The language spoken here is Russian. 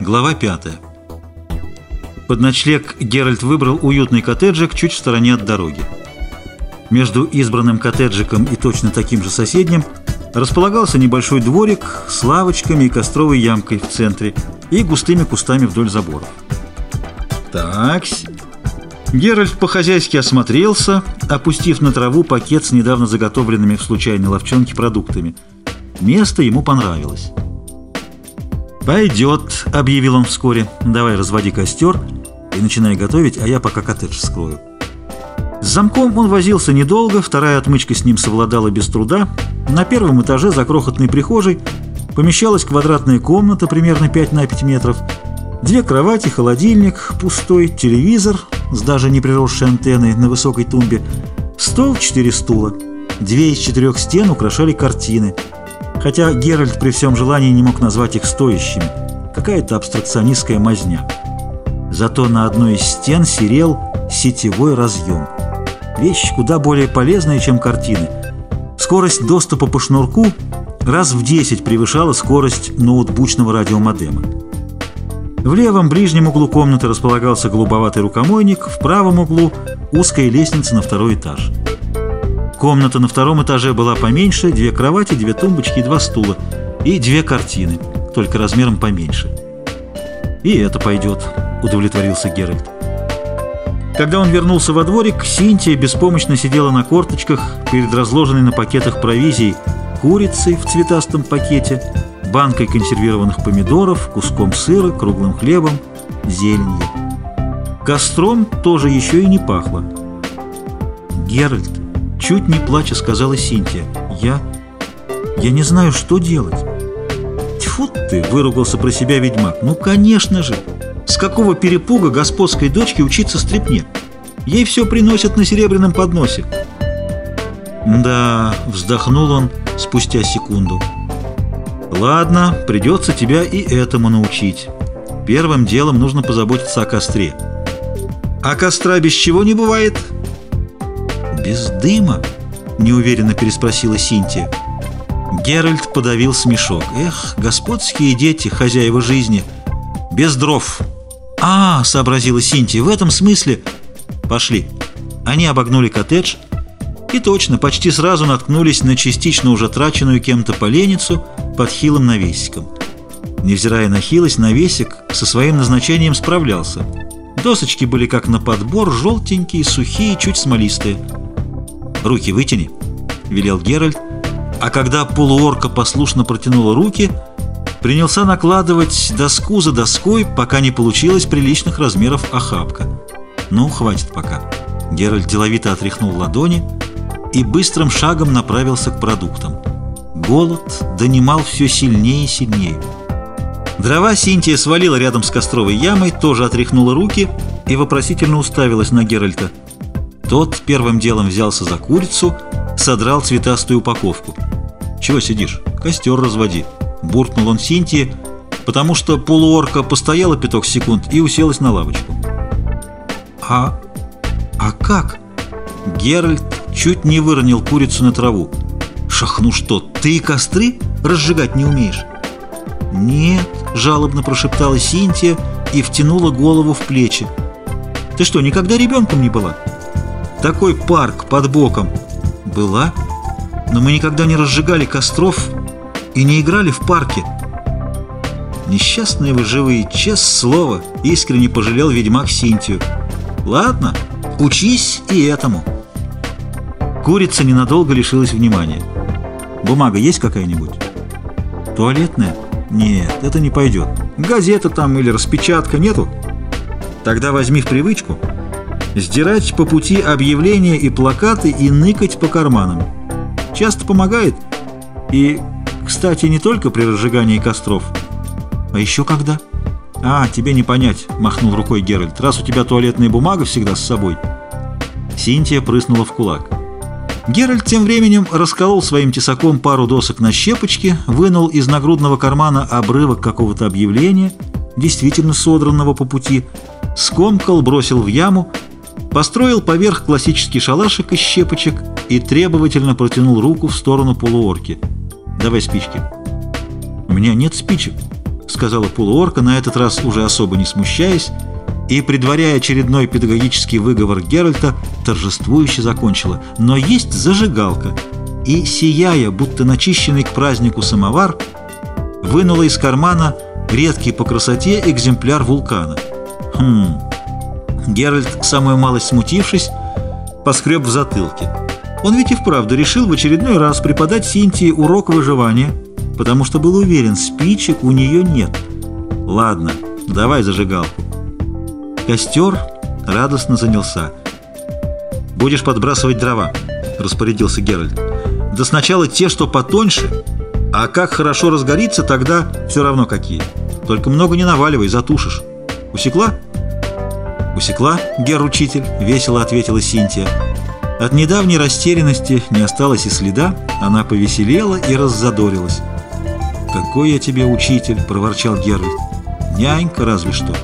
Глава 5. Под ночлег Геральт выбрал уютный коттеджик чуть в стороне от дороги. Между избранным коттеджиком и точно таким же соседним располагался небольшой дворик с лавочками и костровой ямкой в центре и густыми кустами вдоль заборов. Такс. Геральт по-хозяйски осмотрелся, опустив на траву пакет с недавно заготовленными в случайной ловчонке продуктами. Место ему понравилось. «Пойдет», — объявил он вскоре. «Давай разводи костер и начинай готовить, а я пока коттедж скрою». С замком он возился недолго, вторая отмычка с ним совладала без труда. На первом этаже за крохотной прихожей помещалась квадратная комната примерно 5 на 5 метров, две кровати, холодильник, пустой, телевизор с даже не приросшей антенной на высокой тумбе, стол, четыре стула. Две из четырех стен украшали картины — хотя Геральт при всем желании не мог назвать их стоящими. Какая-то абстракционистская мазня. Зато на одной из стен серел сетевой разъем. Вещь куда более полезная, чем картины. Скорость доступа по шнурку раз в 10 превышала скорость ноутбучного радиомодема. В левом ближнем углу комнаты располагался голубоватый рукомойник, в правом углу узкая лестница на второй этаж. Комната на втором этаже была поменьше, две кровати, две тумбочки два стула. И две картины, только размером поменьше. «И это пойдет», — удовлетворился Геральт. Когда он вернулся во дворик, Синтия беспомощно сидела на корточках перед разложенной на пакетах провизией курицей в цветастом пакете, банкой консервированных помидоров, куском сыра, круглым хлебом, зеленью. Костром тоже еще и не пахло. «Геральт, Чуть не плача сказала Синтия. «Я... я не знаю, что делать». «Тьфу ты!» — выругался про себя ведьмак. «Ну, конечно же! С какого перепуга господской дочке учиться стрепне? Ей все приносят на серебряном подносе». «Да...» — вздохнул он спустя секунду. «Ладно, придется тебя и этому научить. Первым делом нужно позаботиться о костре». «А костра без чего не бывает?» «Без дыма?» — неуверенно переспросила Синтия. Геральт подавил смешок. «Эх, господские дети, хозяева жизни! Без дров!» «А, — сообразила Синтия, — в этом смысле...» «Пошли!» Они обогнули коттедж и точно, почти сразу наткнулись на частично уже траченную кем-то поленницу под хилым навесиком. Невзирая на хилость, навесик со своим назначением справлялся. Досочки были как на подбор, желтенькие, сухие, чуть смолистые. «Руки вытяни», — велел Геральт, а когда полуорка послушно протянула руки, принялся накладывать доску за доской, пока не получилось приличных размеров охапка. «Ну, хватит пока». Геральт деловито отряхнул ладони и быстрым шагом направился к продуктам. Голод донимал все сильнее и сильнее. Дрова Синтия свалила рядом с костровой ямой, тоже отряхнула руки и вопросительно уставилась на Геральта. Тот первым делом взялся за курицу, содрал цветастую упаковку. «Чего сидишь? Костер разводи!» Буркнул он Синтии, потому что полуорка постояла пяток секунд и уселась на лавочку. «А... а как?» Геральт чуть не выронил курицу на траву. «Шахну что, ты костры разжигать не умеешь?» «Нет», — жалобно прошептала Синтия и втянула голову в плечи. «Ты что, никогда ребенком не была?» Такой парк под боком. Была, но мы никогда не разжигали костров и не играли в парке. Несчастные вы живые, честное слово, искренне пожалел ведьмак Синтию. Ладно, учись и этому. Курица ненадолго лишилась внимания. Бумага есть какая-нибудь? Туалетная? Нет, это не пойдет. Газета там или распечатка нету? Тогда возьми в привычку сдирать по пути объявления и плакаты и ныкать по карманам. Часто помогает. И, кстати, не только при разжигании костров. А еще когда? А, тебе не понять, махнул рукой Геральт. Раз у тебя туалетная бумага всегда с собой. Синтия прыснула в кулак. Геральт тем временем расколол своим тесаком пару досок на щепочке, вынул из нагрудного кармана обрывок какого-то объявления, действительно содранного по пути, скомкал, бросил в яму, построил поверх классический шалашик из щепочек и требовательно протянул руку в сторону полуорки. «Давай спички». «У меня нет спичек», — сказала полуорка, на этот раз уже особо не смущаясь, и, предваряя очередной педагогический выговор Геральта, торжествующе закончила. Но есть зажигалка. И, сияя, будто начищенный к празднику самовар, вынула из кармана редкий по красоте экземпляр вулкана. Хм... Геральт, самую малость смутившись, поскреб в затылке. Он ведь и вправду решил в очередной раз преподать Синтии урок выживания, потому что был уверен, спичек у нее нет. Ладно, давай зажигалку. Костер радостно занялся. «Будешь подбрасывать дрова», — распорядился Геральт. «Да сначала те, что потоньше, а как хорошо разгорится, тогда все равно какие. Только много не наваливай, затушишь. Усекла?» «Усекла, гер-учитель», — весело ответила Синтия. От недавней растерянности не осталось и следа, она повеселела и раззадорилась. «Какой я тебе учитель!» — проворчал Геральт. «Нянька разве что!»